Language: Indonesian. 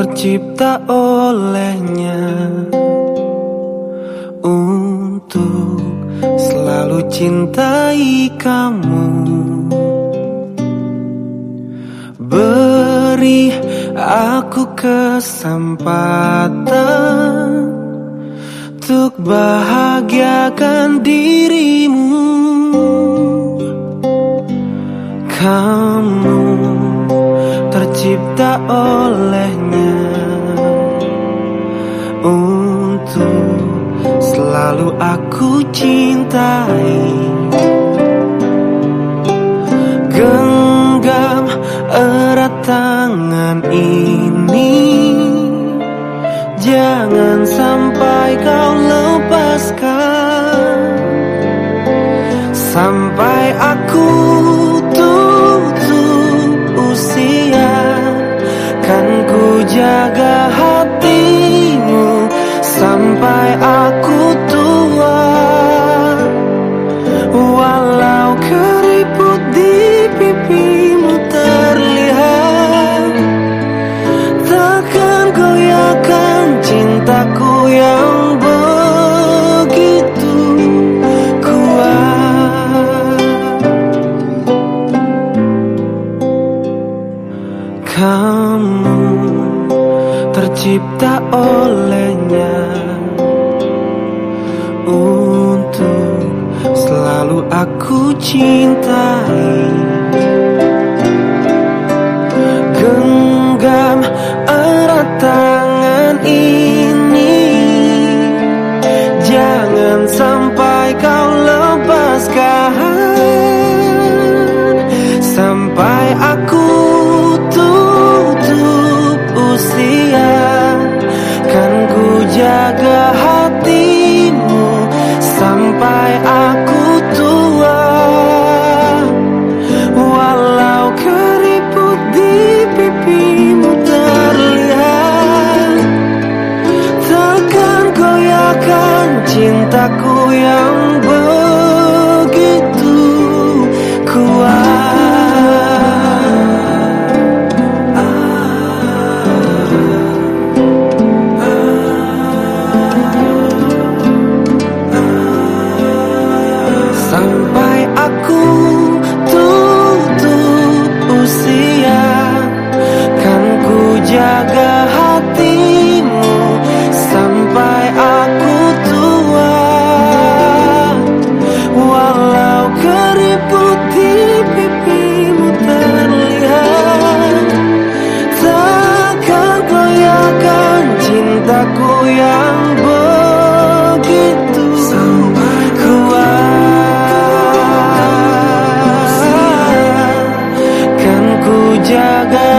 tercipta olehnya untuk selalu cintai kamu. Beri aku kesempatan untuk bahagiakan dirimu. Kamu tercipta olehnya untuk selalu aku cintai. Genggam erat tangan ini, jangan sampai kau lepaskan sampai aku ku jaga hatimu sampai aku tercipta olehnya untuk selalu aku cintai. Genggam erat tangan ini. Jangan sampai kau lepaskan. Sampai aku cintaku yang jaga